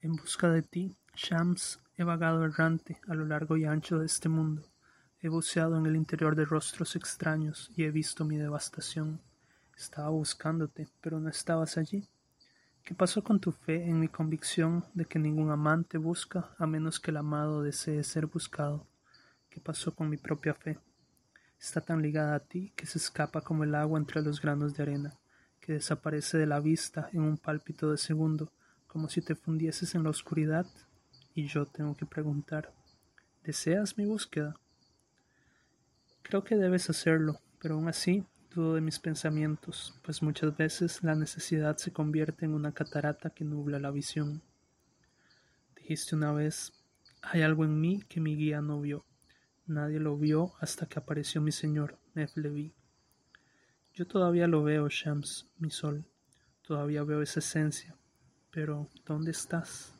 En busca de ti, Shams, he vagado errante a lo largo y ancho de este mundo. He buceado en el interior de rostros extraños y he visto mi devastación. Estaba buscándote, pero no estabas allí. ¿Qué pasó con tu fe en mi convicción de que ningún amante busca a menos que el amado desee ser buscado? ¿Qué pasó con mi propia fe? Está tan ligada a ti que se escapa como el agua entre los granos de arena, que desaparece de la vista en un pálpito de segundo, como si te fundieses en la oscuridad, y yo tengo que preguntar, ¿deseas mi búsqueda? Creo que debes hacerlo, pero aún así dudo de mis pensamientos, pues muchas veces la necesidad se convierte en una catarata que nubla la visión. Dijiste una vez, hay algo en mí que mi guía no vio. Nadie lo vio hasta que apareció mi señor, Neflevi. Yo todavía lo veo, Shams, mi sol. Todavía veo esa esencia. Pero, ¿dónde estás?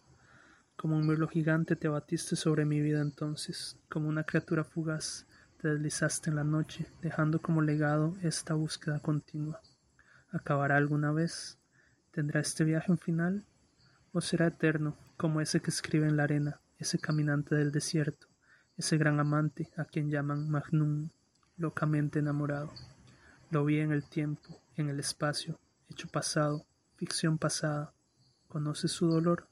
Como un mirlo gigante te batiste sobre mi vida entonces, como una criatura fugaz, te deslizaste en la noche, dejando como legado esta búsqueda continua. ¿Acabará alguna vez? ¿Tendrá este viaje un final? ¿O será eterno, como ese que escribe en la arena, ese caminante del desierto, ese gran amante a quien llaman Magnum, locamente enamorado? Lo vi en el tiempo, en el espacio, hecho pasado, ficción pasada. ¿Conoces su dolor?